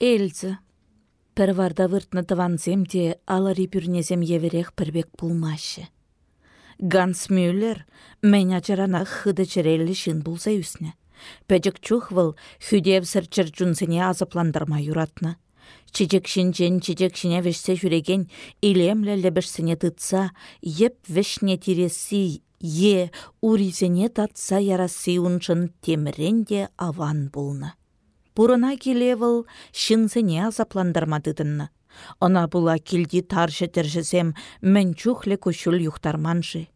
Эльзі. Пір варда выртны тыванзем де алари пүрнезем еверех пірбек пулмашы. Ганс Мюллер мен ачарана хыды черелі шын булса үсіне. Пәжік чух выл хүдев сірчір жүнсіне азыпландырма юратны. Чичек шинчен чичек шине вешсе жүреген илемлі лебішсіне тытса, еп вешне тиреси е уризене татса ярасы уншын теміренде аван болны. Пурына келевыл шинсене азапландырмадыдынны. Она була килди таршы тіржізем мен чухле күшіл юхтарманжы.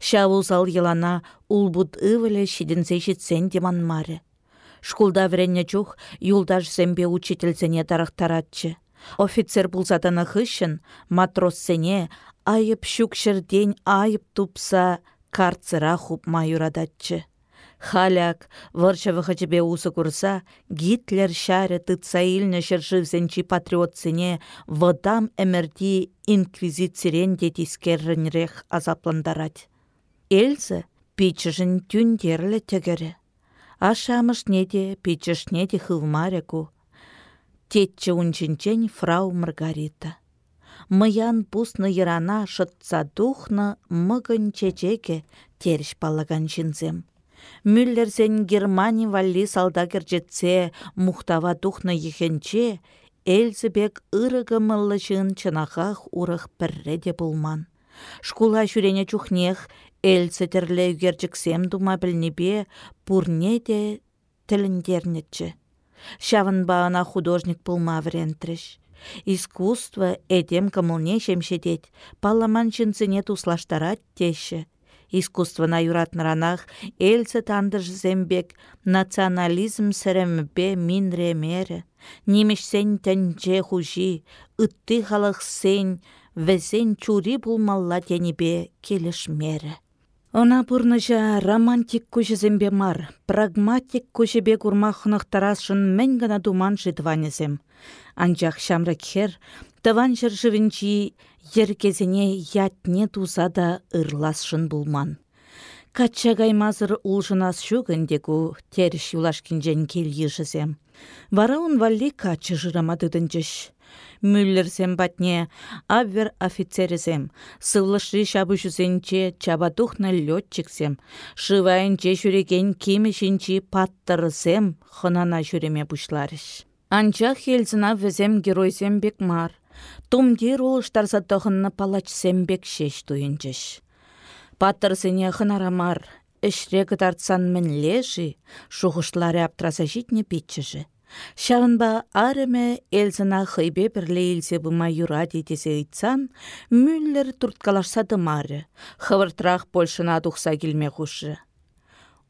Шавузал елана улбут ывыле шидінсе жетсен деманмары. Шкулда вренне чух юлдаш зембе учительсене тарақтаратчы. Офицер булсатаны хышын, матроссене айып шукшерден айып тупса карцыра хупма юрадатчы. Халяк, варшавы хачыбе усы курса, Гитлер шәрі тытса илні шыршывзенчі патриотсыне вадам әмірді инквизицирен детискеррінрех азапландарать. Эльзі пичішін түндерлі тегері. Ашамыш неде пичіш неде хывмареку. Тетчі унчинчен фрау Маргарита. Мыян пусны йырана шытса духны мыгын чечеке теріш паллаган жінзем. Мюллерсен Германи валли салдагер жетсе мухтава тухнă ехенче, Эльзебек ырыгы мыллы çын чынахах урых пірре пулман. Шкула çурене чухнех Эльзі терле үгерчіксем дума білнебе пурне де тіліндернетчі. Шавын баана художник пулма врентріш. Искусство эдем кымылне шемшедет, палламан чынсыне туслаштарат теші искусствына юратныранах элсе тандыш зембек национализм сәрәмбе минре мере. Нимешсен тәнже хужи, ытты халық сен, вәзен чури булмалла тенебе келіш мере. Она пурныжа романтик күшізембе мар, прагматик күшібе курмахнықтарасын мен гана думан житванезем. Анчах шамрак хер, таван жыржывінчи Еркезіне ятне туза да ырласшын булман. Качча гаймазыр улжынас шүгіндегу теріш юлашкинжен кел ешізем. Вара он валли качы жырамадыдынчыш. Мюллерсем батне аввер офицерізем, сывлышы шабы жүзенче чабатухна летчиксем, шывайынче жүреген кемешінчі паттырызем хынана жүреме бұшларыш. Анчах елзіна візем геройзем бек мар. Тумдир улыштарса тұғынны палач сәмбек шеш туйынчыш. Паттырсыне хынарамар, ішрегі тартсан мен лежі, шуғышлары аптраса житне питчіжі. Шағынба арыме элзіна хыйбе бірле илсе бұма юра детесе ыйтсан, мүллер турткалашса дымары, хывыртрақ Польшына тухса келме хушы.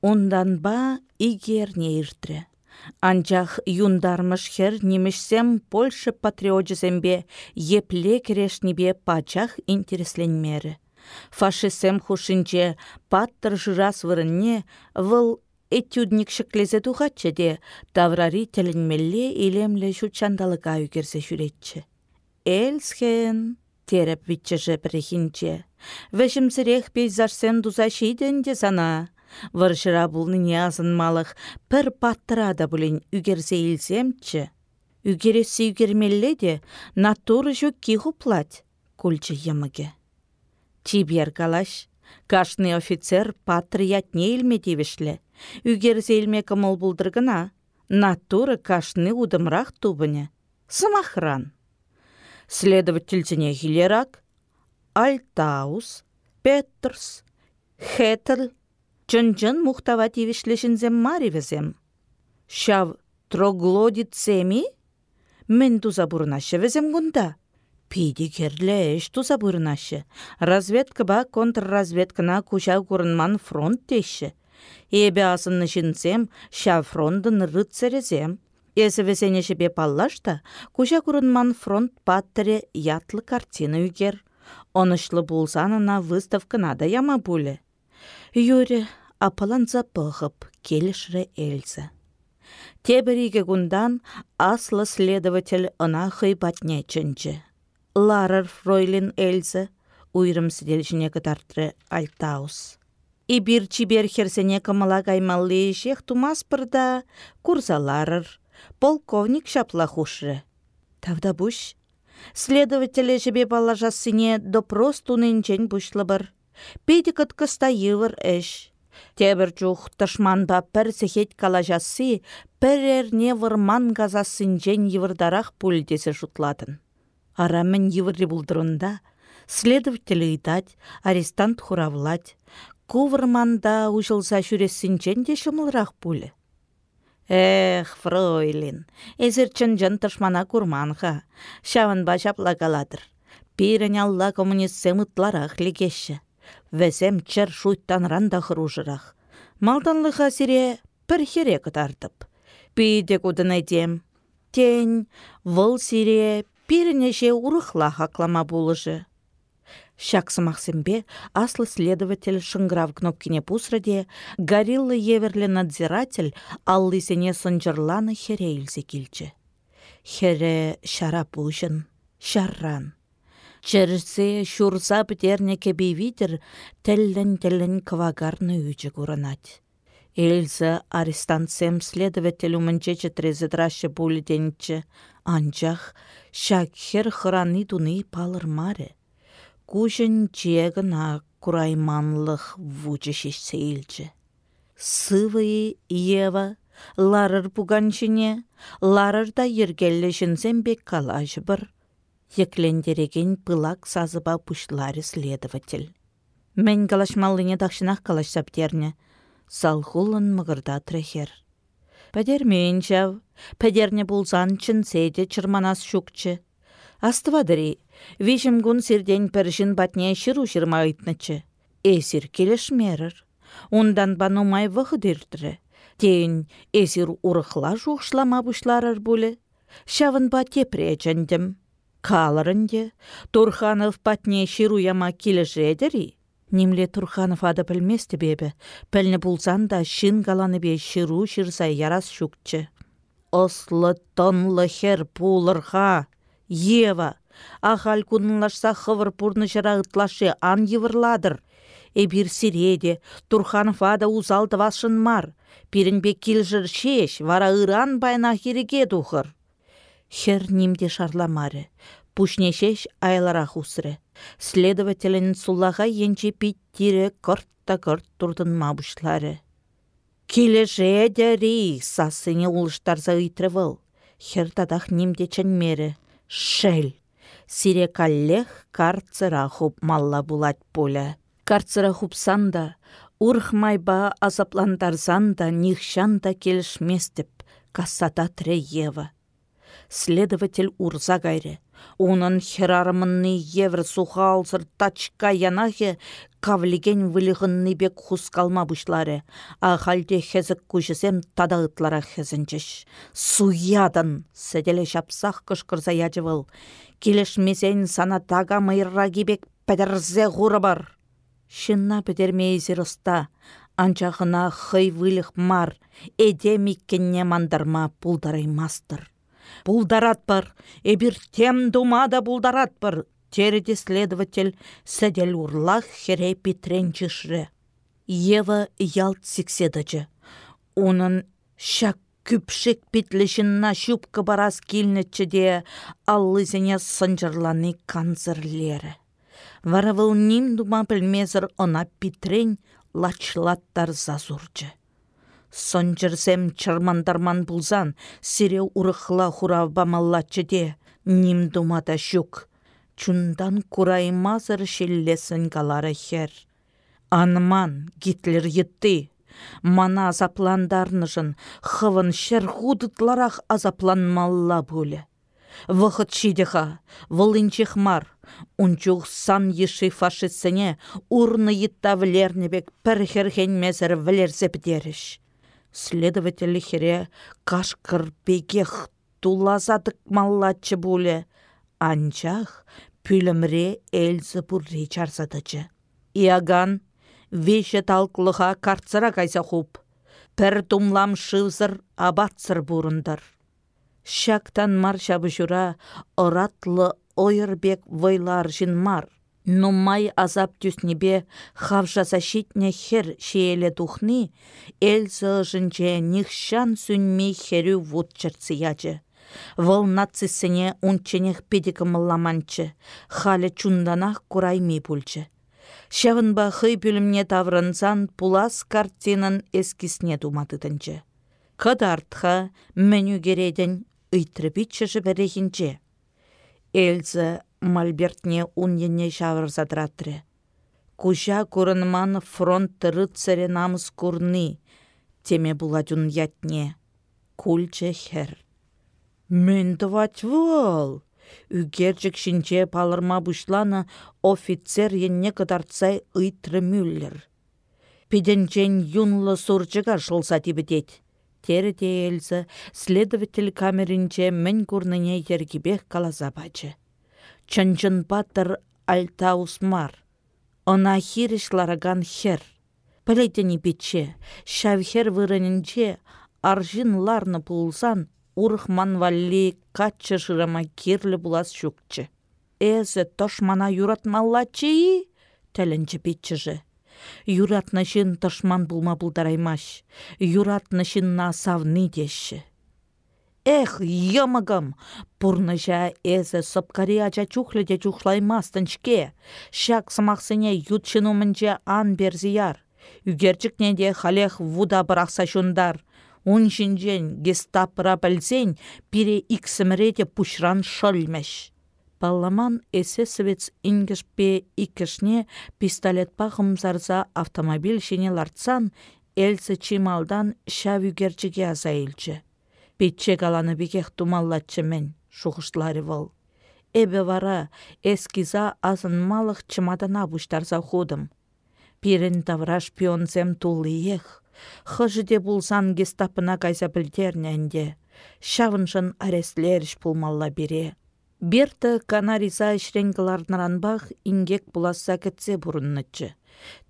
Ондан ба игерне иртре. Анчах юндармыш хер немешсем Польша патриотжесембе епле керешнебе пачах интересленмері. Фашисем хушинче паттыр жырас вырынне выл этюдник шеклезе тухатчы де таврари тілінмелле илемле шучандалыға үгерсе жүретчі. Элсхен тереп витчеже бірехінче. Вешімсірех пейзажсен дуза шейден де сана. Варшыра бұлны неазын малық пір паттырада бұлін үгерсе илсемчі. Үгересі үгермелле де натуры жүк кихуплать, күлчі еміге. Чибер калаш, кашны офицер патриятне илме девішлі. Үгерсе илме кымыл бұлдыргына, натуры кашны удымрақ тубыне. Самахран. Следовательціне хилерак, Альтаус, Петерс, Хеттл, Чын-чын мухтава тивишлешінзем маривезем. Шав троглодит семи? Мен туза бурнашы гунда. Пиди керлеш туза. Разведка ба контрразведкана куча курынман фронт теші. Эбе асынны шинсем, ша фронтын рыцарезем. Эсі весене шепе паллашта, куча фронт паттере ятлы картина үгер. Онышлы булсанына выставкана да яма буле. Юре апаланса пăхăп келешре Эльза. Тебериге гундан аслы следователь ына хыйпатне чынчы. Ларар фройлин Эльза уйрым сиделшіне кытартры Альтаус. Ибир чибер херсене кымыла каймалли шех тумас пырда курса ларыр, полковник шапла хушры. Тавда буш. Следователе жебе балажасыне допрос тунынчен бушлыбыр. Педикат кыстайывыр эш. Тебір жух тышманба пір сехет калажасы, пір эрне вырман газасынчен евырдарақ пульдесі жұтлатын. Арамен евырри булдырында, следователь ыйтать, арестант хуравлать, кувырманда ужылса жүресінчен де шымылрақ пулі. Эх, фройлин, эзір чын тышмана курманха, шавын башап лагаладыр. Пирен алла легеші. Вәсем чыр ранда хыружырах. Малданлыха сире пір хере. Пиде кудын әдем. Тень, выл сире пирнеше урыхла хаклама булыжы. Шаксымақсембе аслы следователь шыңграв кнопкине пусраде, горилла еверлі надзиратель аллысене сынжырланы хере илсе келчі. Хере шара пушын, шарран. Чәрсе шурса бітерне кебей витер тәллін-тәллін квагарны үчі курынать. Эльза арестантсем следователь умынче четрезі драшы булетенчі, анчах шакхер хыраны туны палыр маре. Кушын чегіна курайманлық вучы сейлчі. Сывы Ева ларыр пуганчыне, ларыр да ергеллешінсен бек калажы бір. Еклендереген пылак сазыба пушлары следователь. Мен калашмаллыне тақшынақ калашсап терне. Салхулын мығырда трехер. Пәдер мен жав, пәдерне бұлзан чын сейде чырманас шукчы. Астывадыри, Вишім гун сирден піршін батне шыру шырма айтнычы. Эсір мерір. Ондан бану май вғыдырдыры. Тейін эсір урықла жуғшлама бұшларыр бұлі. Шавын тепре жәндім. Калырынде, Турханов батне шыру яма келі Немле Турханов ады білместі бебі. Пәлні бұлзан да шын галаны бе шыру шырсай ярас шукчы. Ослы тонлы хер пулырға. Ева, Ахал кунынлашса хывыр пурны жырағытлашы ан евырладыр. Эбир сиреде, Турханов ада узалды вашын мар. Пирінбе килжір шеш, вара ыран байна хереге духыр. Хер нимде шарламары. Пушнешеш айлара хусры. Следователін сулаға енче питтире кыртта кырт турдын мабушлары. Кележе дәри, сасыне улыштарза. Хер тадах нимде чәнмері. Шәл сире каллех карцера хуп малла булать поля. Карцера хупсан да, урх майба азаплантарсан да, нихшан да келішместіп, кассата Ева. Следователь урза гайре. Унын херарымынны евр сухалсыр тачка янахе кавлиген вылығынны бек хус калма бұшлары. Ахалде хезік күшісем тадағытлара хезінчіш. Суядан, седеле шапсақ кышкырза ячывыл. Келешмесен сана тага мыйырра кибек пәдірзе ғуры бар. Шынна пәдермейзір ұста, анчағына хый вылық мар, эде миккенне мандарма мастыр. Булдарат бар, эбір тем думада булдарат бар, Тереде следователь сәдел урлах хере питренчішрі. Ева ялт сикседачы. Унын шак күпшік питлішінна шупка барас килнетчі де аллызене сынжырланы канцерлері. Варавыл ним дума пілмезір она питрен лачлаттар зазурчы. Сонжырсем чырмандарман бұлзан, сире урықла хуравбамаллачы де, ним думада шук чундан кураймазыр шеллесін калары хер. Анман Гитлер етті. Мана азапландарнышын хывын шер худытларах азапланмалла бөлі. Вғыт шидеха, вылынчех мар, унчух сан еші фашистсене урны етта влернебек пір херхен мезір влерзе бідеріш. Следователь хере кашкыр бегех тулазадык маллатчы бөлі. Анчах пүлімре әлзі бұрри чарсадычы. Иаган, веше талқылыға карцыра кайса хуп. Пір тумлам шывзыр абатсыр бұрындар. Шактан мар шабы жүра, оратлы ойырбек вайлар жин мар. Нумай азап түснебе хавжаса щитне хер шееле тухни, элзы жынче нихшан сүнмей херю вуд чырцы ячы. Вăл нацисене унченех педикымылламанчы, халі чунданах курайми пульчы. Шавынба хый пүлімне таврынсан пулас картинын эскисне туматытынчы. Кыдартха меню кереден ыйтрыбитчыжы берехінче. Элзі мальбертне уньене шавырзадратре. Кужа курынман фронт рыцаре намыс курны, теме буладюн ятне. Кульче хер. Мен тывать вол! Үгерчік шинче палырма бұшланы офицер енне кыдартсай ыйтры мюллер. Пиденчен юнлы сурчыға жылса тибедет. Тері де следователь камерінче мен курныне ергебех калаза бачы. Чынчын паттыр альта усмар. Она хириш лараган хер. Пілетені бітче, шавхер вырынінче, аржин ларны пулсан, урхман валли каччы жырама кирлі булас шукчы. Эзі тошмана юратмаллачы, тәлінчі бітчіжі. Юратнышын тошман булма булдараймаш, юратнышынна савны деші. Эх, ямагам! Пурныжа эзі сопкари ача чухледе чухлаймастынчке. Шак самақсыне ютшыну мінже ан берзияр. Үгерчікнеде халех вуда бірақса шундар. Он жинжен гестапыра білсен, пире иксімірете пушран шөлмеш. Балламан эсэсовец ингішпе икішне пистолетпа ғымзарза автомобиль шене лартсан, әлсі чималдан шав үгерчіге азайылчы. Петче каланы тумаллатчы мен, шухышлары вол. Эбе вара эскиза азынмалық чымадана бұштарза ходым. Пирен тавра шпионзем тулы ех. Хыжыде булсан гестапына кайса білдерненде. Шавыншын арестлеріш пулмалла бере. Берті канариза бақ ингек буласа кітсе бұрыннычы.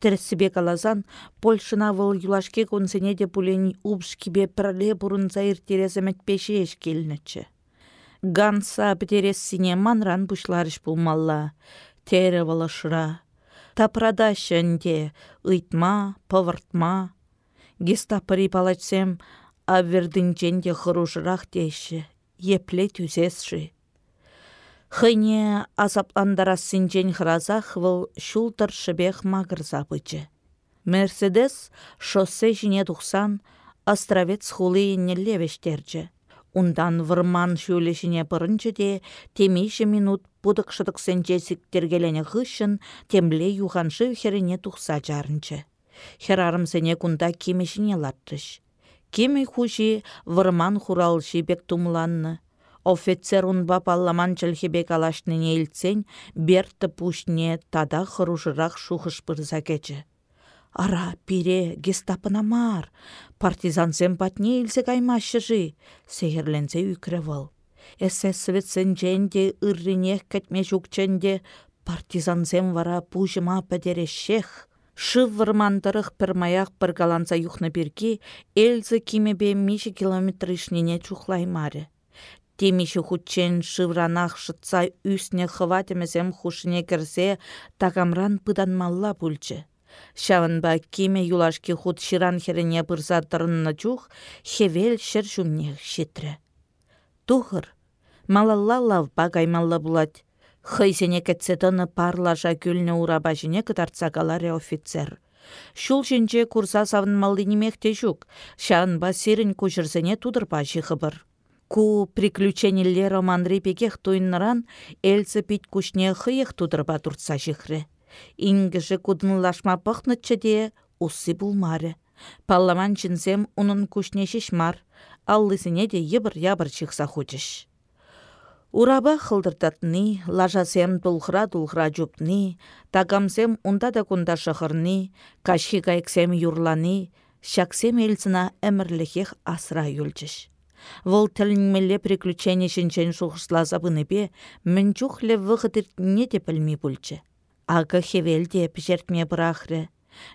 Тірсібек алазан, Польшына выл юлашке консене де пулен убшкибе пірле бұрын заир тереземет пеше келнічі. Ганса сине манран бұшларыш бұлмалла, тері валашыра. Тапрада шэнде, ыйтма, павыртма. Гестапыри палачсем, авердінченде хырушырақ дейші, епле түзесші. Хыне азапландарасынчен хразах выл шултыр шыбех мағырза бычы. Мерседес шоссе жіне тухсан Островец хулы левештерчі. Ундан вырман шөлешіне бұрынчы де темейші минут будық шыдық сенче сіктергелені ғышын темле юғаншы херіне тухса сене кунда кемешіне латтыш. Кеме хужи вырман хуралши бек тумланны Офицер унба палламан чілхебек алашныне илтсен, берті пушне тада хырушырақ шухыш пырза. Ара, пире, гестапына мар. Партизансем патне илсе каймашы жи, сехерленсе үкревал. Эсэсветсен дженде ырринех кәтме жүкченде партизансем вара пужыма пәдерешех. Шывырмандырых пірмаяқ бір галанса юхны бірге, элзі кимебе миші километр ішнене чухлаймары. Темеші хутчен шывранах шытса үсне хыватемесем хушыне кірсе тагамран пыданмалла пульчы. Шавынба кеме юлашки хут ширан херене пырса тұрынны чух, хевел шыр жүмне шетрі. Тухыр, малалла лавба гаймалла булать. Хыйсене кәтсетіні парлажа күлні ураба жіне офицер. Шул жінже курса савынмалды немекте жүк, тудырба жиғыбыр. Ку приключенийлер романри пекех туйныран элсе пит кушне хыйых тудырба туртса жихре. Ингіжі кудынлашма пықнытчы де уссы булмары. Палламан чынсем унын кушне шишмар, аллысыне де ебір-ябір чықса хочыш. Ураба хылдыртатны, лажасем дулхра-дулхра жупны, тагамсем унда да кунда шахырны, кашхи кайксем юрланы, шаксем элсына әмірліхех асра юлчыш. Вол тәлінмелі приключение шинчен шухышласа бе, мін чухле вғытыр не де білмей бүлчі. Ағы хевелде пішертме бұрақры.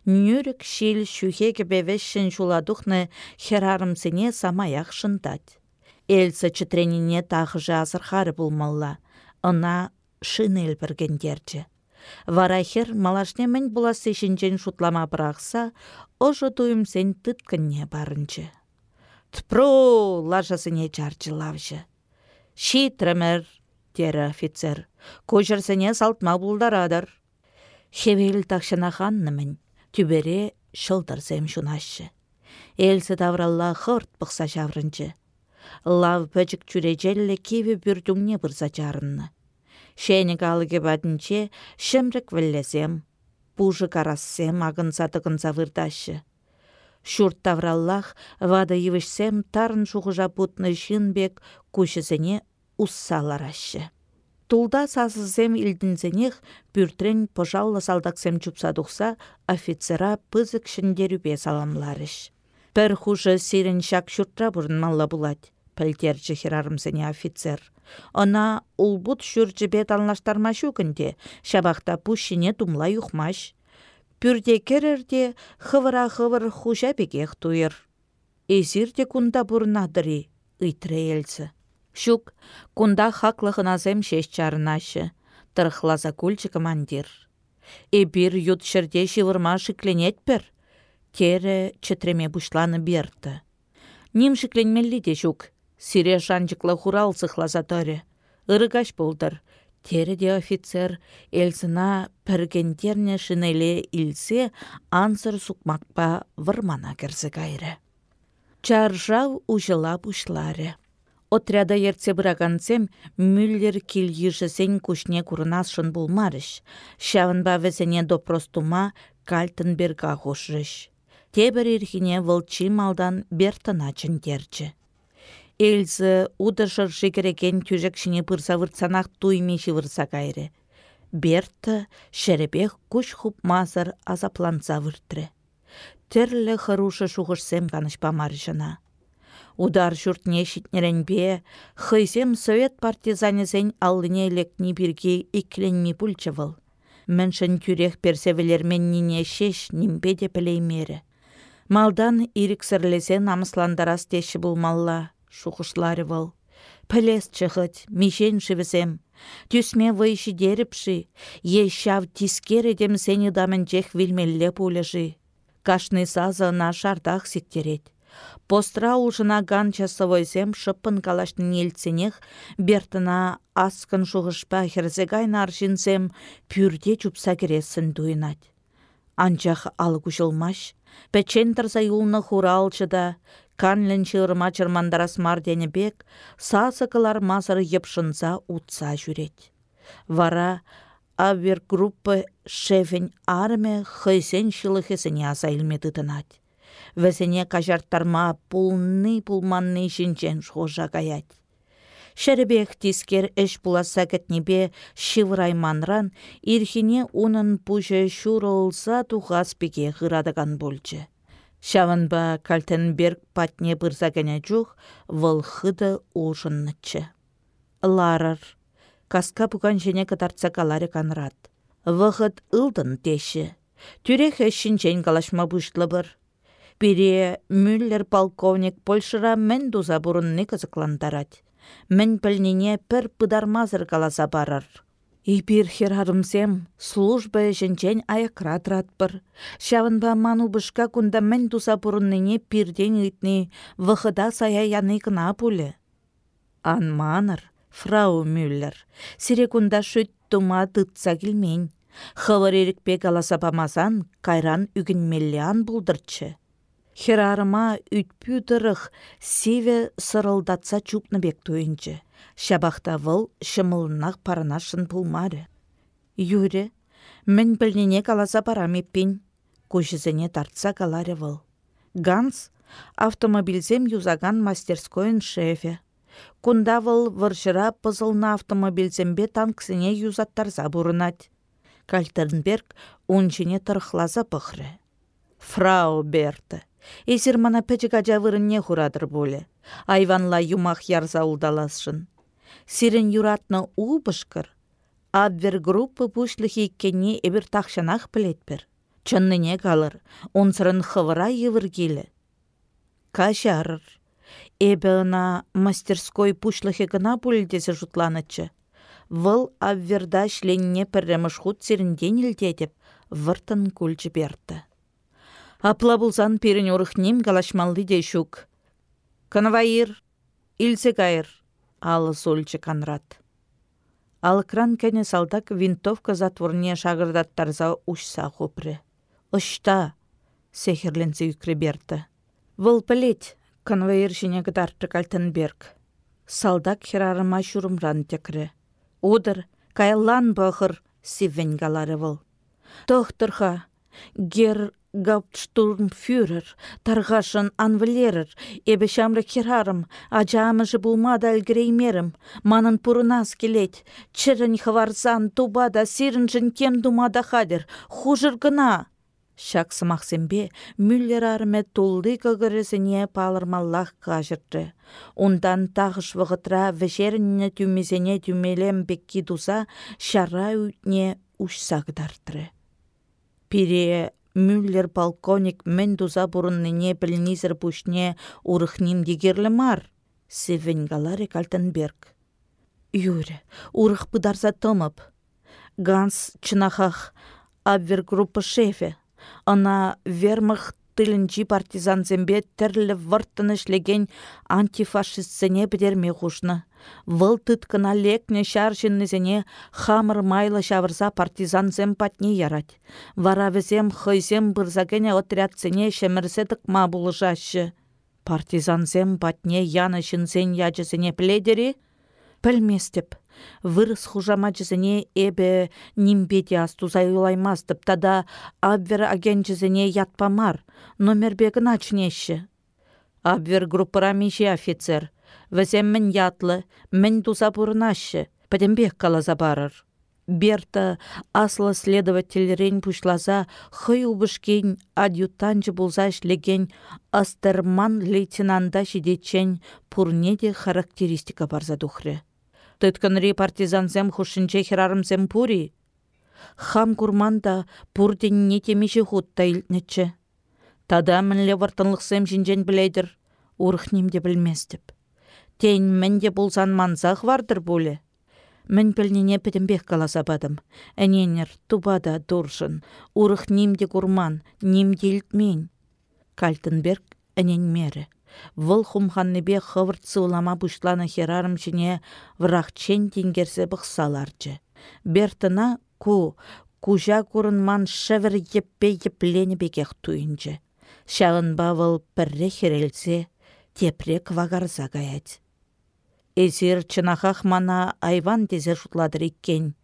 Нүрік шел шухеге бевешшін шуладухны херарымсыне самаяқ шындать. Элсі чытренине тағы жазыр хары бұлмалла. Она шын елбіргендерді. вара хер малашне мін буласы шинчен шутлама бырақса, ожы туымсен тыткынне барынчы. Тпру лажасыне чарчы лавжы. Ши тремер, тері офицер, көжірсіне салтма бұлдарадыр. Хевел тақшына ханнымын, түбере шылдырсем шунашы. Элсі тавралла хырт бұқса жаврынчы. Лав пөчік чүрежелі кеві бүрдіңне бұрза жарынны. Шені қалыге бәдінче шымрік віллесем, пужы карассем ағынса тұғынса. Шурт тавраллах вада евішсем тарын шуғыжа бұтны шынбек күшісіне уссаларашы. Тулда сасызем илдінзенех бүртрен пожалла салдаксем чупсадухса офицера пызык шындерюбе саламларыш. Пір хуже сирен шак шуртра бұрынмалла булать пәлтерчі херарымсыне офицер. Она улбут бет алнаштарма шукінде, шабақта пушине тумла юхмаш. Пүрде керерде хывыра-хывыр хужа бекех туйыр. Эзирде кунда бұрнадыры, ыйтры елсі. Шук, кунда хаклығыназем шеш чарынашы, кульчы командир. Эбір ют шырде шивырма шикленет пір, тере чытреме бушланы берді. Ним шикленмелі де шук, Сире жанчықлы хурал болдыр. Тереде офицер элсына піргендерне шинеле илсе ансыр сукмакпа вырмана кірзі кайры. Чаржау ужыла бушлары. Отряда ерце мүллер кил ежесен күшне курынасшын болмарыш. Шавынба везене допростума кальтынберга хошрыш. Тебір ерхіне вылчи малдан бертына чынтерчі. Элзі удыршыр жекереген тюжекшіне пырса выртсанақ туймеші вырса кайры. Берті шәребек күш хуп мазыр азапланса выртры. Терлі хырушы шуғышсем канышпа маржына. Удар жұртне шитнеренбе, хыйсем совет партизанезен аллыне лекні бірге икленме пульчывыл. Міншін тюрех персевелермен нине шеш нимбе де пілеймері. Малдан иріксірлесен намысландарас теші малла шухышлары вăл. Пӹлес чăхăт, мишен шивесем. Тюсме вăйши дерепши, е çав тискередем сене даменчех вилмелле пулеши. Кашны сазы на шардах сиктерет. Постра улшына ган часовойсем шыппын калашны нельценех, бертына аскын шуғышпа херзегай наршинсем пюрде чупса кересін дуйнать. Анчах алы кушылмаш, пәчен тұрса юлны Канлен чырма чырмандарас мардені бек, сасықылар мазыр епшынса утса жүрет. Вара авергруппы шефен арме хыйсен шылыхесене аса илметі тынат. Вәсене кажарттарма пулны пулманны шинчен шожа гаять. Шәрбек тискер эш буласа кәтнебе шиврайманран, ирхине унын пуже шурылса тухас пеке ғырадыған болчы. Шаванба Кальтенберг патне бұрзагане жух, выл хыды ужыннычы. Ларыр. Каска бұған жене кадарца каларе канрат. Вғыт ылдын теші. Түрек әшінчен калашма бұштлы бір. Бире Мюллер полковник Польшыра мен дуза бұрынны кызыкландарад. Мен пілнене пір пыдармазыр каласа барыр. Ипир херарымсем, служба жінчен аякра тратпыр. Шавынба ману бышка кунда мен туса бұрынныне пирден үйтні, вғыда сая яны кына пулі. Анманыр, фрау Мюллер, сире кунда шүт тума тытса келмен. Хывыр ерікпек аласа бамазан, кайран үгінмеллян бұлдырчы. Херарыма үтпі дырық, севе сырылдатса чупны бек тойынчы Шабақта выл шымылынақ паранашын пулмары. Юре, мін білнене каласа парам еппен, көшізіне тартса каларе выл. Ганс автомобильзем юзаган мастерскойын шефе. Кунда выл выршыра пызылна автомобильзембе танксыне юзаттарза бұрынат. Кальтернберг унчине тұрықлаза пықры. Фрау Берті. Эсір мана пәчік ажавырынне хурадыр боле. Айванла юмах ярза улдаласшын сирен юратны убышкыр. Абвер группы пушлыхи кенне эбір тақшанақ білетпір. Чынныне қалыр, онсырын хывыра евіргелі. Кашарыр. Эбі ына мастерской пушлыхи гына пулдесі жұтланычы. Вăл авверда шленне пірреміш худ сирінден илдетіп, выртын күлчі берді. Апла бұлзан перін орықнем галашмалды де шук. Конвоир, илсе кайыр, алы сольчы канрат. Алыкран кәне салдак винтовка затворне шағырдаттарза ұшса хопры. Ұшта, сехерленсе үкре берді. Вұл пілет, конвоир жіне гыдарты кальтенберг. Салдак херарыма шурымран текірі. Удыр, кайлан бұғыр, сивен галары выл. Тохтырха, гер гауптштурмфюрер, тарғашын анвлерер, эбі шамры херарым, ажамыжы булмада әлгіреймерім, манын пұрынас келет, чырын хварзан тубада сирінжін кем думада хадер, хужыр гына, Шак мүллер арме тулды көгірісіне палырмаллах кажырды. Ондан тағыш вғытра вешеріне түмезене түмелем бекки дуза шара үтне ұшсағдардыры. Пире мүллер полковник мен дуза бұрынныне білнизір бұшне урыхним дегерлі мар. Севенгаларе Кальтенберг. Юре, урых пыдарса тымып. Ганс чынахах группа шефе Ана вермах тылінчи партизанзембе тірлі вырттын ішлеген антифашистсене бідерме хушны. Выл тыткына лекне шаршыннызене хамыр майлы шавырса партизанзем патне ярать. Вара візем хыйзем бұрзагене отрядсене шемірседік ма бұлыжашы. Партизанзем патне яны шынзен яжысене пледері? Пілместіп, Вырыс хужама жізіне эбе нимбеде астузай улаймастып, тада абвер аген жізіне ятпамар, номербегін ачнеші. Абвер группыра миже офицер. Візем мін ятлы, мін туза бұрынашы, пәдембек калаза барыр. Берта аслы следовательрен пушлаза хый убышкен адъютанчы булза ішлеген Астерман лейтенанда жидечен пурнеде характеристика барза духры. Тытканри партизансем хушинче херарымсем пури. Хам курманда пурденне темеше хутта илтнече. Тада мінле вартынлықсем жинжен білейдір, урхнемде білместіп. Тен мінде болсан манзақ вардыр боле. Мін пілнене пітімбек каласа бадым. Әненер, тубада дұршын, урых немде курман, немде илтмен. Кальтенберг әнен мері. Вұл хумханныбе хывырт сылама бұшланы херарым жіне врахчен тенгерсе бұқсаларчы. Бертына ку, кужа курынман шывыр еппе еплене бекех туйынчы. Шағын бавыл пірре херелсе, тепре квагарза гаять. Эзір чынахах мана айван тезе шутладыр иккен,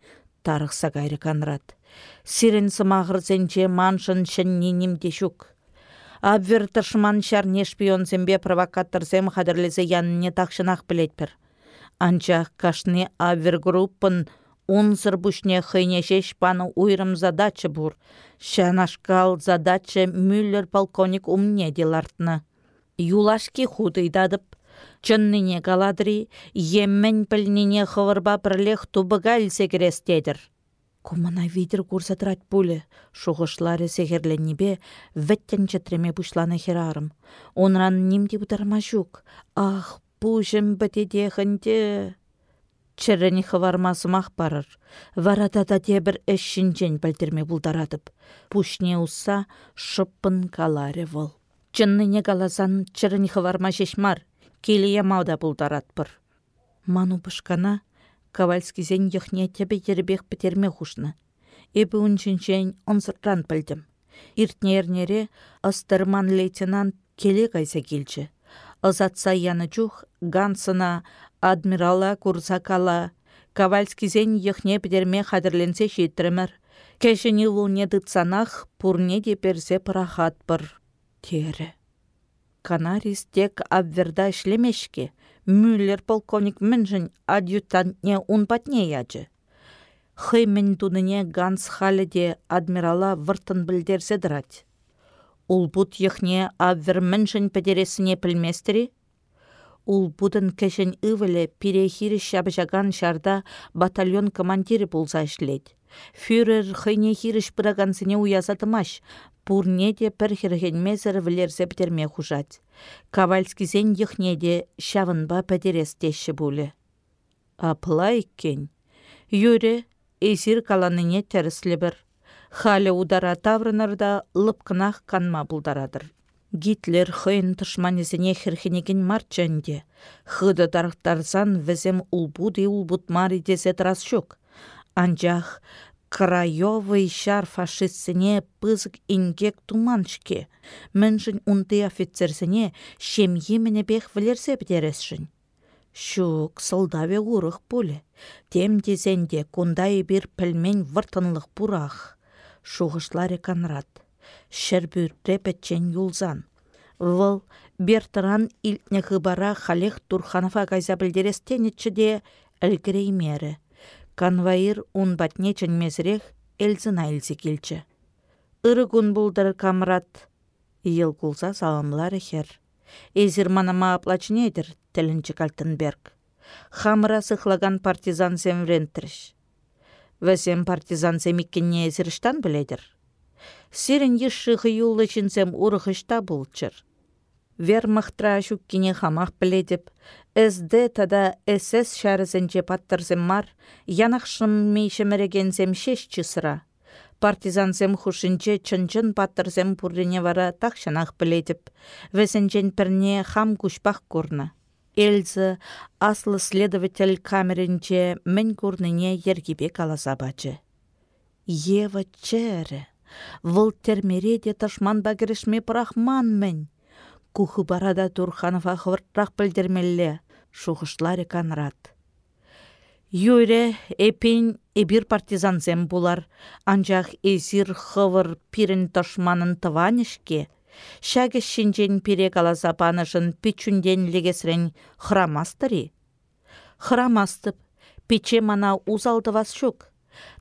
тарықса канрат. Сирен сымағырзенче маншын шынненім дешук. Абвер тышман шарне шпионсембе провокаторсем хадырлесе янне тақшынақ білетпір. Анчах кашны абвер группын унсыр бушне хыйнеше шпаны уйрым задача бур. Шанашкал задача Мюллер полковник умне делартны. Юлашки худыйдадып, чынныне каладри, еммен пілнене хывырба бірлех тубыға илсе керестедір. Кумана видер курсатрать пуле, шухышларе сехерленнебе, веттен четреме пушланы херарым. Онран нимде бутармашук. Ах, пушым бітеде хынде. Чырыны хывармасымақ барыр. Варата да тебір әшшінчен бәлдерме бұлдаратып. Пушне ұса шыппын каларе вол. Чынныне каласан чырыны хыварма шешмар. Келия мауда бұлдаратпыр. Ману пышкана Ковальскисен йхне тебе ербех петерме хушны. Эбі үнчінчен онсыртан білдім. Иртнернере астырман лейтенант келе кайса келчі. Ызатса яны гансына адмирала курсакала. Ковальскисен йхне петерме хадырленсе шетірімір. Кәшіні луне дытсанах пурне де персе бір. Тері. Канарис тек абверда ішлемешке, Мюллер полковник міншін адъютантне унпатне ячы. Хыймен туныне ганс халеде адмирала выртын білдерсе дырать. Улбут ехне аввер міншін пәдересіне пілместері, Улбудын кәшін ывылі перехирі шабжаган шарда батальон командирі болса ішлет. Фюрер хыйне хиріш пырагансыне уязатымаш, пурне де пір хіргенмезір вілерзе бітерме хужать. Кавальскізен ехне де шавынба пәдерес теші бұлі. Апла. Юре эсир каланыне тәріслі Халі удара таврынырда лыпкынақ канма бұлдарадыр. Гитлер хыйын тышманезіне хірхенеген марчанде. Хыды дарықтарзан візем улбуды улбутмар идесе трас шук. Анжақ краевый шар фашистсене пызык ингек туманшке. Міншін унты офицерсене шемье бех вілерсе бідересшін. Шук солдаве урық пуле. Тем дезенде кундай бір пілмен выртынлық бурах. Шуғышларе канрат. Шәрбүрре пәтчен юлзан. Выл бертыран илтне хыбара халех Турханова кайза білдерестенетші де әлгіреймері. Канвайыр ун батне чынмезірех әлзіна әлзі келчі. Үрі күн бұлдыр камрат. Ел кулса саламлары хер. Эзір манама аплачнедір, тілінші Кальтенберг. Хамыра сықлаган партизан земврентріш. Вәсем партизан земіккенне әзіріштан біледір. Сирін еші ғиюлы чынсем ұрығышта бұлчыр вермахтра кине хамах пледеп, СД тада СС шәрізінче паттырзем мар, янақшым мейшімірегензем шеш чысыра. Партизанзем хушинче чынчын паттырзем пуррине вара тақшанақ пледеп, весенчен пірне хам кушпақ курна. Эльзы аслы следователь камерінче мен курныне ергебе каласа бачы. Ева чәрі, вұл термереде ташман багірішме прахман мен кухы барада Турханова хвыртрақ білдірмелле, шуғышлары канрат. Юре эпин эбир партизанзем булар, анжақ эзир хывыр пирін тошманын тыванышке, шәгі шинжен пире калазапанышын пичунден легесрен храмастыри. Храмастып, пиче мана узалдывас шук.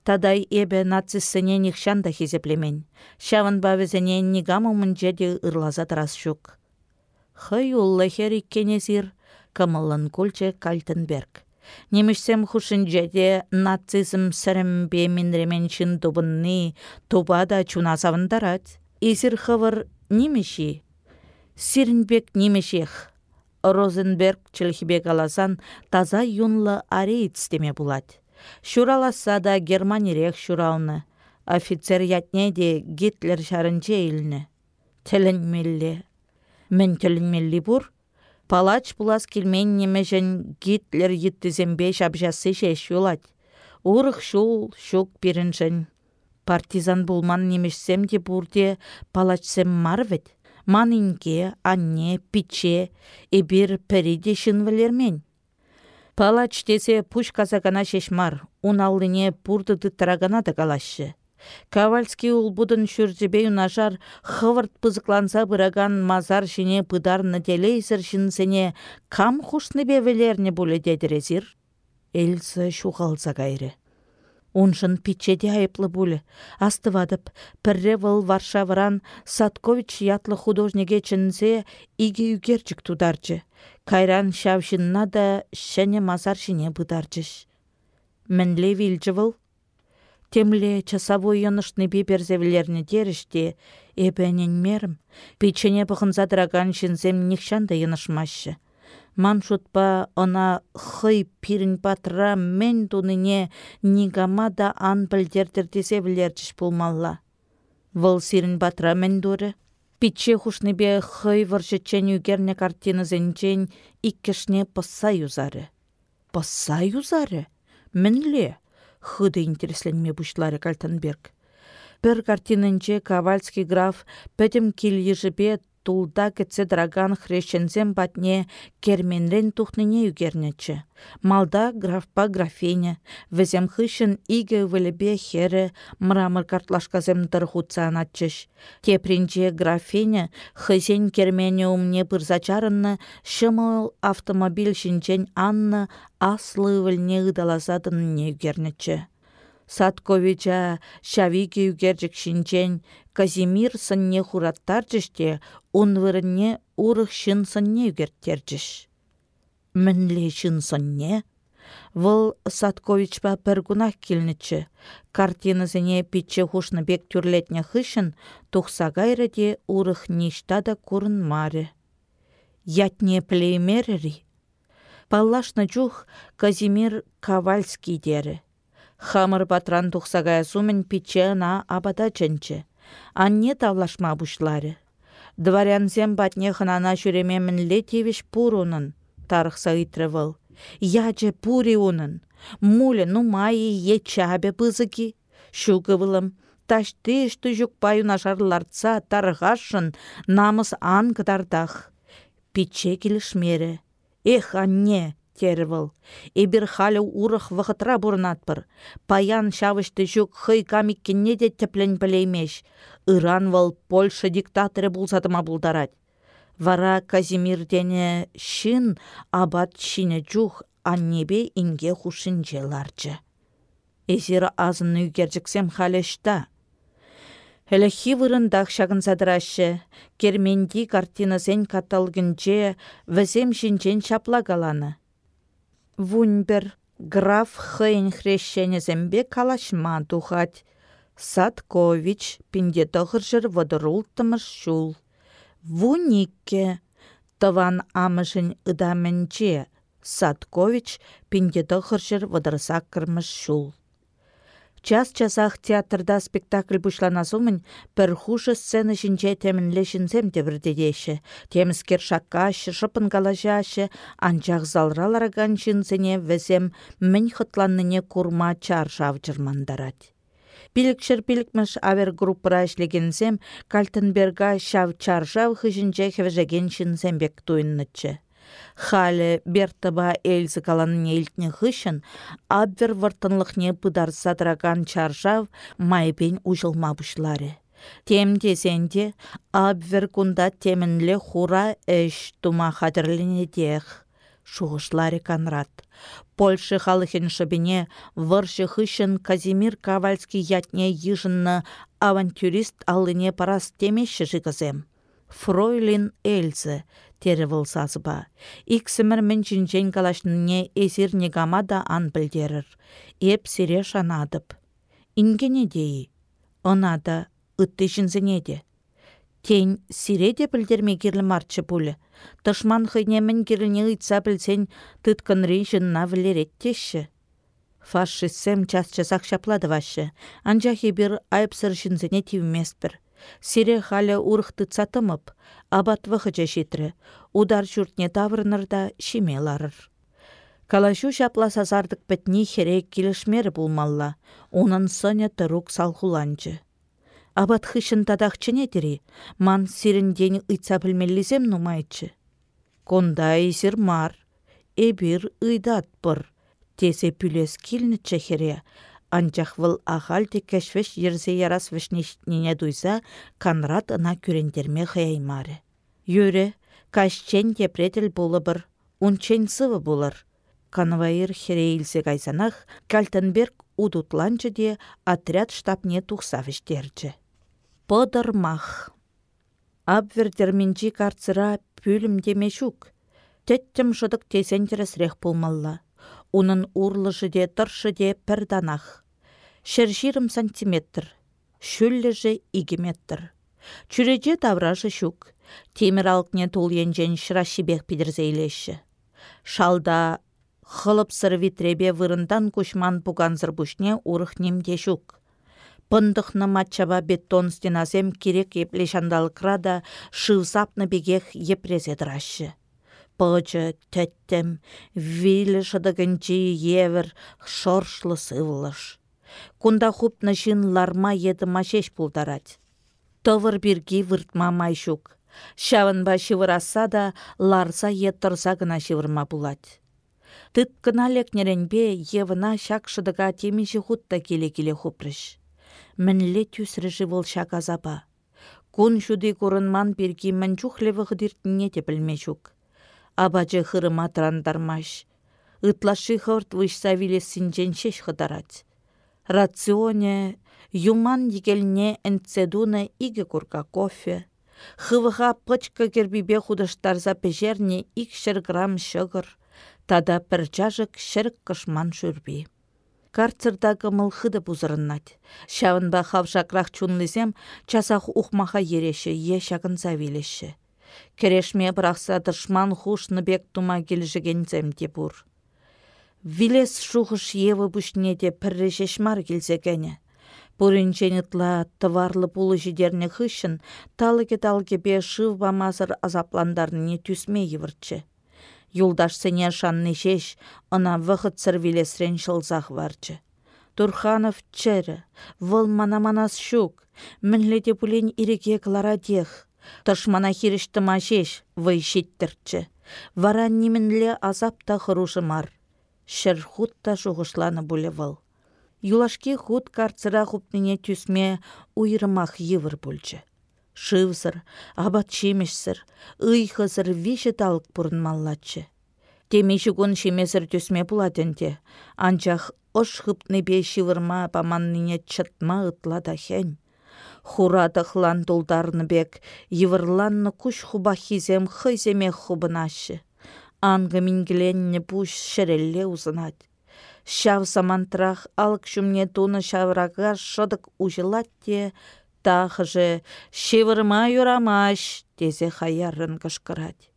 Тадай эбе нацисыне нихшанда хизеплемен. Шавын бавезене нигамы жеде ырлаза тарас шук. Хый кымылын кульче Кальтенберг. Немішсем хушинчеде нацизм сәрімбе минременшін тубынны тубада чуна савындарать. Исір хывыр немеші? Сирінбек немешех. Розенберг чілхібек аласан таза юнлы ареец деме булать. Шураласа да Германирех шуралны. Офицер ятне де Гитлер шарынче илні. Тілін мелле Мен тілінмелі бұр, палач бұлас келмен немежен Гитлер еттізембе шабжасы шеш юлать. Урық шул шук біріншін. Партизан булман немешсем де бұрде палачсем марвет. Манинге, анне, пиче, эбир пәриде шынвелермен. Палач тесе пуш казагана шешмар, уналлыне бұрды дыттырагана да калашы. Кавальский улбудын шүрзебе юнашар хывырт пызыкланса быраган мазар шине пыдарны телейсір шинсене кам хушны бевелерне буле дедірезір? Эльза шуғалса кайры. Уншын пичеде айыплы буле. Астывадып, пірре выл Варшавыран Садкович ятлы художниге чынсе иге үгерчік тударчы. Кайран шавшынна да шәне мазар шине бұдарчыш. Мінле вилчі выл? Темле часовой янышны биберзевлерне теріште, эбәнен мерім, печене бұғынза драган шынзем нихшанда янышмашы. Ман шутпа она хый пирін патра мен туныне нигама да ан білдердірдесе білерчіш болмалла. Выл сирін батра мен дуры. Пиче бе хый варшычен үгерне картина зенчен иккешне пысса юзары. Пысса юзары? Мінле? Хыды интересленме бұшлары Кальтенберг. Пір картинынче Ковальский граф пәтім килйежіпе тулда кетсе драган хрещензем батне керменрен тухныне югернечі. Малда графпа графеня, візем хышын иге вілібе хері мрамыр картлашказем дырхутса анатчыш. Тепринче графеня хызен кермене умне бұрзачарынны шымыл автомобиль шинчен анны аслы вілне ыдалазадын не югернечі. Садковича шавике югерчік шинчен Казимир сынне хураттар жіште, онвырынне урық шын сынне үгерттерчіш. Мінле шын сынне? Вұл Садковичпа пір гунах келнічі. Картинызыне пиче хушны бек түрлетне хышын, тұқса гайрыде урық ништа да курын маре. Ятне плеймерери. Паллашны жух Казимир Кавальский дері. Хамыр батран тухсагая сумен пиче ына абада чынчы. Анне тавлашма бушлары. Дворянзем батне хынана жүреме мінле тевеш пурунын, тарықса итрывыл. Яче пури унын. Муле ну майы е чабе пызыки. Шугывылым, ташты ішті жүк паюна жарларца тарғашын намыс ан кыдардах. Пиче келішмері. Эх, анне, тервыл. Эбір халі урық вғытра бұрнатпыр. Паян шавышты жүк хый камиккенне де тіплін білеймеш. Иран вал Польша диктаторы бұлсатыма бұлдарад. Вара Казимирдене шин абат шине жүх аннебе инге хушинче ларчы. Эзір азын үйгерчіксем халешта. Әлі вырындақ шағын садырашы, керменді картина зен каталгінче візем жінчен шаплагаланы. Вунбер граф хыйн хрещенезембе калашма тухать. Садкович пинде тăхыршыр водырултымыш шул. Вуникке тыван амышын ыдаменче Садкович пинде тăхыршыр водырса кырмыш шул. Час часах театрда спектакль бушланасумын пір хушы сцена жінче темінле жінзем дебірдедеші. Теміскер шаккашы, шыпын калажашы, анчақ залралараган жінзене візем мін хытланныне курма чаршав жырмандарад. Пилікшір пилікміш авер группыра ішлегензем Кальтенберга шав чаршав хыжінче хевжеген жінзембек туйыннычы. Халі бертыба эльзі каланын елтіне хышын, абвер вартынлықне пыдарса драган чаржав майбен ұжылма бұшлары. Тем десенде абвер кунда темінлі хура әш тума хадырлене дех. Шуғышлары канрат. Польшы халыхын шыбіне выршы хышын Казимир Кавальский ятне ежынны авантюрист алыне парас темеші жығызем. Фройлин Эльзі теревыл сазыба. Иксімір мін жінжен калашныне негама да ан білдерір. Еп сире шанадып. Ингене дейі. Онада үтті жінзіне де. Тень сире де білдерме керлі марчы пулі. Тышман хыйнемін керліне ұйтса білсен тұткынри жынна вілереттеші. Фашистсем час часақ шаплады вашы. Анжахи бір айыпсыр жінзіне тивмеспір. Сире халя урыхты цатымып, абат вăхăчче çитрре, удар çуртне таврынырда çиме ларăр. Калашу çапла сазардык пӹтни херек килешмері пулмалла, унын сыне тăрук салхуланчы. Абат хыçын тадахчыне тери, ман сиренден ыйтса білмеллисем нумайчы. Конда изір мар, эбир ыйдат пăр, тесе пүлес килнічче хере, Анчах вăл ахальте кәшвеш ерзе ярас вешнешнене дуйса, канрат ына күрендерме хăяймары. Йөре, кашчен тепретел булыбыр, унчен сывы булыр. Канвайыр херейлсе кайсанах, Кальтенберг удутланчы де отряд штабне тухса вештерчі. Подырмах. Абвердерменчи карцыра пүлім демешук. Теттім шыдық тесен тересрех пулмалла унын урлыжы де тұршы де пірданах. Шерширым сантиметр, шүлліжі игі метр. Чүреже тавражы шук, темір алкне тул енжен шыра шибек пидірзейлеші. Шалда хылып сыр витребе вырындан кушман пуганзыр бушне урых немде шук. Пындықны матчаба бетон стеназем керек епле шандалықра шывсапны бегех епрезе пычы, тәттім, вилі шыдығынчы евір, шоршлы сывылыш. Кунда хупны жын ларма еді машеш пулдарад. Товыр бірге выртма майшук. Шавынба шывыраса да ларса еттірса гына шывырма булад. Тыт кына лекнеренбе евына шак шыдыға темеші хутта келе-келе хупрыш. Мінле живыл шак азаба. Кун шуды курынман бірге мін білмешук абачы хырыма трандармаш. Ытлаши хырт вышса вилесінчен шеш хыдарать. Рационе, юман дигелне энцедуна иге курка кофе. Хывыға пычка кербибе худыштарза пежерне ик шыр грамм шығыр. Тада пір жажык шырк кышман жүрби. Карцырдағы мылхыды бұзырыннат. Шавынба хавшакрах чунлызем часах ухмаха ереші, е шағын завилеші. Керешме бұрақса дышман хушны бек тума келжігензем де бұр. Вилес шухыш евы бүшне де піррешеш мар келзегені. Пуринчен ытла тыварлы пулы жидерне хышын, талыке-талыке бе шыв бамазыр азапландарыне түсме евірчі. Юлдаш сене шанны шеш, ына вғыт вилесрен шылзақ варчы. Турханов чәрі, выл мана-манас шук, мінлете пулен иреке клара тех. Тышмана хирішті машеш, вай шеттірчі. Вара немінле азапта хырушы мар шыр хутта шухышланы вăл. Юлашки хут карцыра хупнине түсме уйрымах йывыр пульчче. Шывсыр, абат чимешсір, ыйхысыр виші талык пурынмаллатчы. Темеші күн шимесір түсме пулатенте, анчах ош хыпнепе шивырма паманныне чытма ытлада хен. Хура хлан тулдарны бек, йывырланны куш хубахизем хыземе хубынашы. Ангы мингіленне пуш шерелле узынать. Шав самантрах алк шумне туны шаврага шыдык ужылатте, тахыжы шивырма юрамаш, тезе хаярын кышкырать.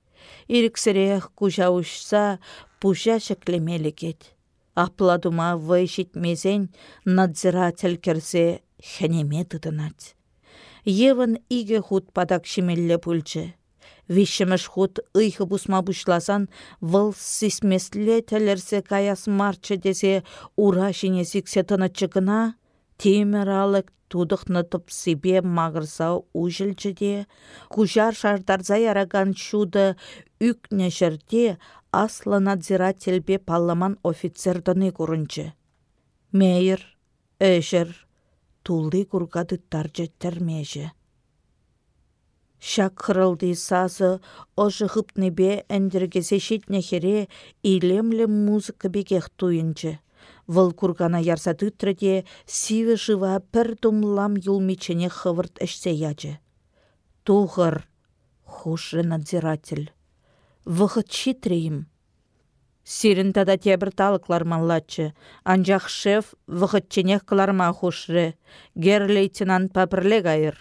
Иріксірех кужа ушса пужа шеклемелі кет. Апладума мезен надзиратель керсе хенеме тыдынать. Евын иге худ падак шимелле пульчы. Вишемеш хут ыйхы бусма бушласан, вăл сисместле тәлерсе каяс марчы десе ура шине сиксе тыныччы гына, темір алык тудықны себе мағырса де, кужар шардарза яраган шуды үкне жерде аслы надзирательбе палламан офицердыны көрінчі. Мейір, өшір, тулды кургады таржеттермежі. Шак хырылды сазы, ожы хыпнебе әндіргезе шетне хере илемлі музыка бекех туйынчы. Вăл кургана ярса тытрыде сивы жыва пір думлам юлмичене хывырт әшсе ячы. Тухыр, хушры надзиратель. Вăхыт читрейім. Сирін тада тебір талықлар маллатчы. Анжақ шеф вăхытченех кыларма хушры. Гер лейтенант папірле гайыр.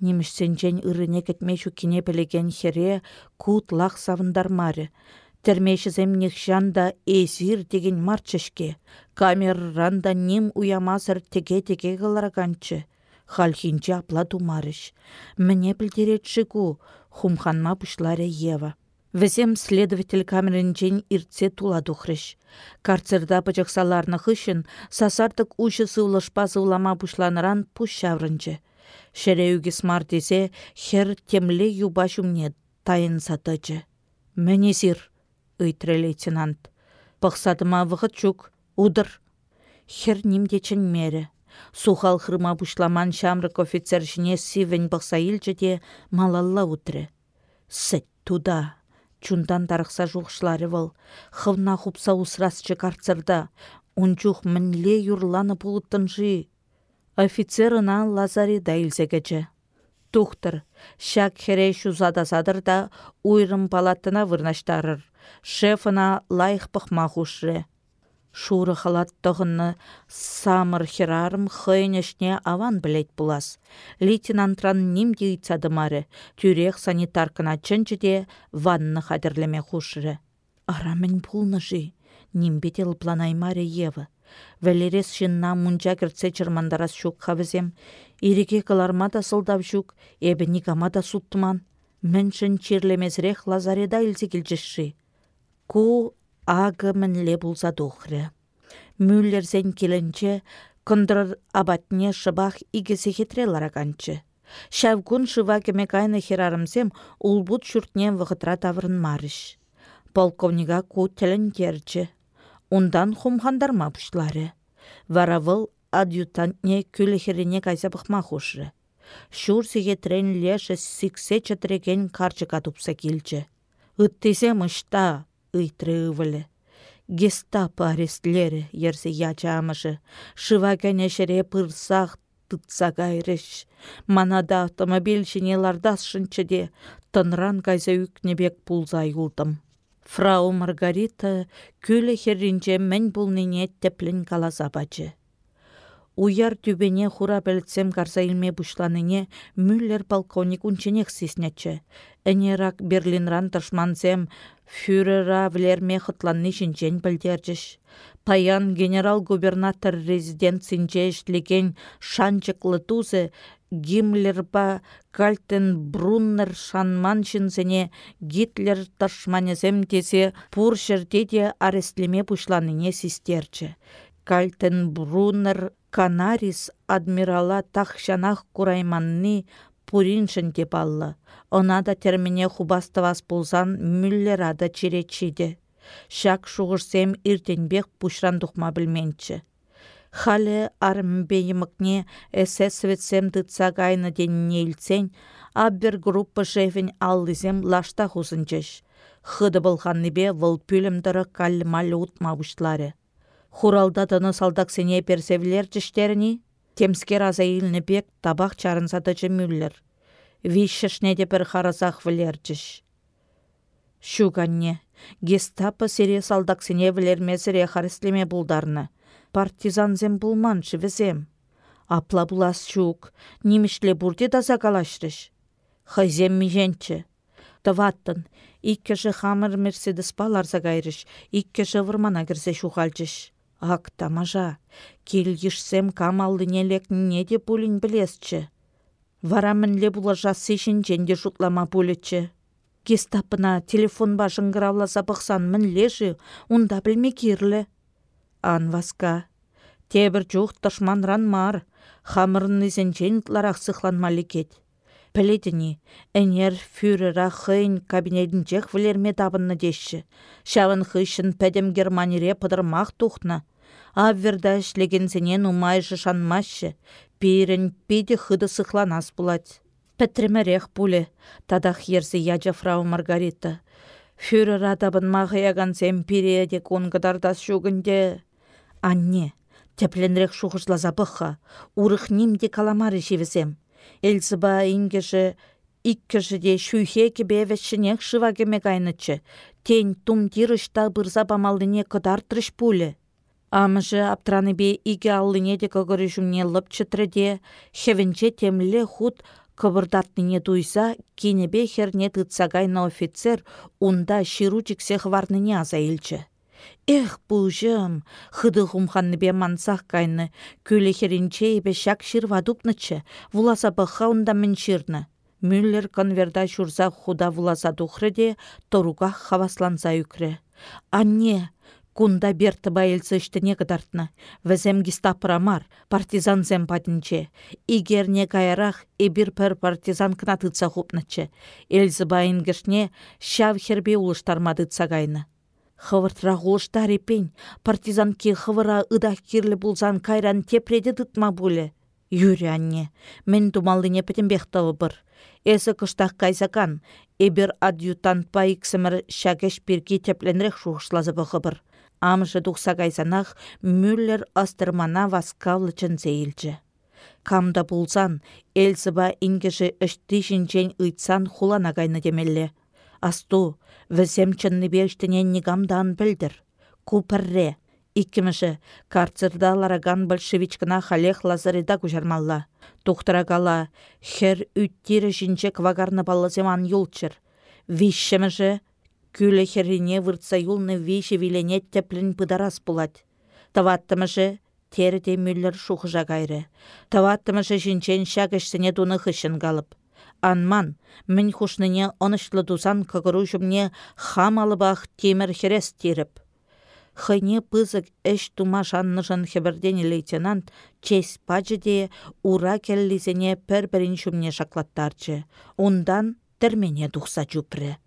Немішсенчен ырыне кетмешу кине пелеген хере кут лах савындармары. Термешізем нехшанда эзир деген марчышке. Камерранда ним уямазыр теге-теге ғыларганчы. Халхинче апла тумарыш. Мне білдеретші хумханма пушларе Ева. Візем следователь камерінчен иртсе тула духрыш. Карцерда пычықсаларны хышын, сасартык ұшы сывлышпа зывлама пушланыран пуш шаврынчы. Шереуге смартесе хер темле юба шумне тайын сатычы. Мәнесір, ыйтры лейтенант. Пықсадыма вғыт чук, удыр. Хер нимдечін мере. Сухал хырма бушламан шамрык офицер жіне сивен бұқса де малалла. Сәт туда. Чундан тарықса жуғышлары выл. Хывна хупса усрасчы карцырда. Унчух мінле юрланы пулыттын жи офицерына лазари илсегече. Тухтыр, шак хере шузадасадыр да уйрым палаттына вырнаштарыр. Шефына лайық пықма. Шуры халаттығыны самыр херарым хыйнешне аван білет булас. Лейтенантран нимде итсадымары, тюрех санитаркына чынчыде ванны хадірлеме хушре. Арамын пулны жи, нимбетел планаймаре евы. Вәлерес шынна мұнча кіртсе чырмандарас шук хавызем. Иреке кыларма да сылдап шук, эбі никама да суттыман. Міншін чирлемезрех лазареда илсе келжішші. Ку ағы мінле бұлза дұхры. Мүллерзен келінче, күндір абатне шыбақ игесі хетре лараганчы. Шәвгун шыва кеме кайны херарымсем улбут шүртнен вғытра таврын марыш. Полковнига ку тілін терчі. Ундан хумхандарма пушлары. Вара вăл адъютантне күлехерене кайса пăхма хушры. Шур сиге трен леше сиксе чăтрекен карчыка тупса. Ыттисе мышта, ыйтры ывылы. Гестапо арестлері ерсе ячамышы. Шыва кәнешере пырсақ тытса кайрыш. Манада автомобиль шинелардас шынчыде, тынран кайса үкнебек пулза юлтым. Фрау Маргарита күлі херринче мән бұлныне теплін каласа бачы. Уяр түбене хура білтсем карса илме бушланыне Мюллер балконик унченех сиснячче. Энерак Берлинран тышмансем фюрера влерме хытланны шинчен білдерчіш. Паян генерал-губернатор резидент синче ишлеген шанчыклы тузе Гиммлерба Бруннер шанман шинсене Гитлер ташманезем тесе пур де арестлеме пушланыне систерчі. Бруннер Канарис адмирала тахшанах курайманны пуриншін деп аллы. Она да термене хубастывас пулзан Мюллерада черечиде. Шак шуғырсем иртенбек пушрандықма білменчі. Халі армбейімікне эсэсветсем дытса гайны деніне илсен, аббер группа шефін аллызем лашта хузынчыш. Хыды бе выл пүлімдірі каллымалі утма бұштлары. Хуралда дыны сене персевлер жіштеріні, темскер аза илні бек табақ чарынсады мүллер. Вишшішне де бір харазақ жіш. Шуганне, гестапо сере сене влермезіре харислеме бұлдарны партизанзем булманчы візем. Апла булас чук, немішле бурде да закалашрыш. Хайзем миженчі. Таваттын, иккеші хамыр мерседес паларса гайрыш, иккеші вырмана кірсе шухалчыш. Ак тамажа, кел ешсем камалды нелек не де пулин білесчі. Вара мінле булажа сешін женде жұтлама пулетчі. Гестапына телефон башын гыравласа бұқсан мінлежі, унда білме кирлі. Анваска. Тебір жух тышманран мар, хамырын изенчен ларақ сықланмалы кет. Пілетіні, әнер фюрера хыйн кабинетінчек вілерме табынны деші. Шавын хыйшын пәдем Германире пыдырмақ тухна. Абверда шлегенсенен умайжы шанмашы, пирін пиде хыды сықланас булать. Пәттремерек пуле, тадах ерсі яджа фрау Маргарита. Фюрер адабын мағыяган сен пиреде конгадардас шугінде. Анне, урых нимде каламары. Элзіба ингеші, иккіші де шүйхе кебе вешшінек шыва кеме кайнычы. Тень тум тирышта бұрза бамалдыне кыдартырыш пулі. Амыжы аптраны бе иге аллыне де көгірі жүмне лып чытрыде, хевенче темлі худ кыбырдатныне туйса, кинебе херне тытсагайна офицер унда ширучиксе хварныне аза. Эх, бұжым, хыды бе мансақ кайны, көлі херінче ебе шак шырвадупнычы, вуласа бұққа унда шырны. Мюллер конверда шурза худа вуласа духрыде, торуға хавасланса үкре. Анне, кунда берті байылсы іштіне кыдартны. Візем гестапырамар, партизан зем падінче. Игерне кайрах, пір партизан кына тытса хупнычы. Элзі байын гішне, шав хербе. Хывыртра ғолыштар епен, партизан ке хывыра ыдах кирлі бұлзан кайран тепреде дытма бұлі. Юрі анне, мен думалыне бектауы бір. Эсі кыштақ кайзакан, эбір адъютант па иксімір шәгеш бірге тепленрек шуғышлазы бұғы бір. Амжы дұқса кайзанақ Мюллер астырмана васкавлы чын Камда бұлзан, элсіба ингеші үшті жінчен ұйтсан хулана кайны демелі. Асту, візем чынны бештінен негамдан білдір. Купірре, иккіміші, карцерда лараган большевичкына халех лазарида күжармалла. Тухтырагала, хер үттері жінчек вагарны баллаземан юлчыр. Вишшіміші, күлі херіне выртса юлны виші виленет теплін пыдарас булать. Таваттымышы, терде мүллер шухыжа гайры. Таваттымышы жінчен шагышсыне дуны хышын галып. Анман, мін хушныне онышлы дузан көгіру жүмне хамалыбақ темір херес теріп. Хыне пызык эш тума жанныжын хеберден лейтенант честь пачыде ура келлизене пір бірін жүмне шаклаттарчы. Ондан тірмене дұқса жүпірі.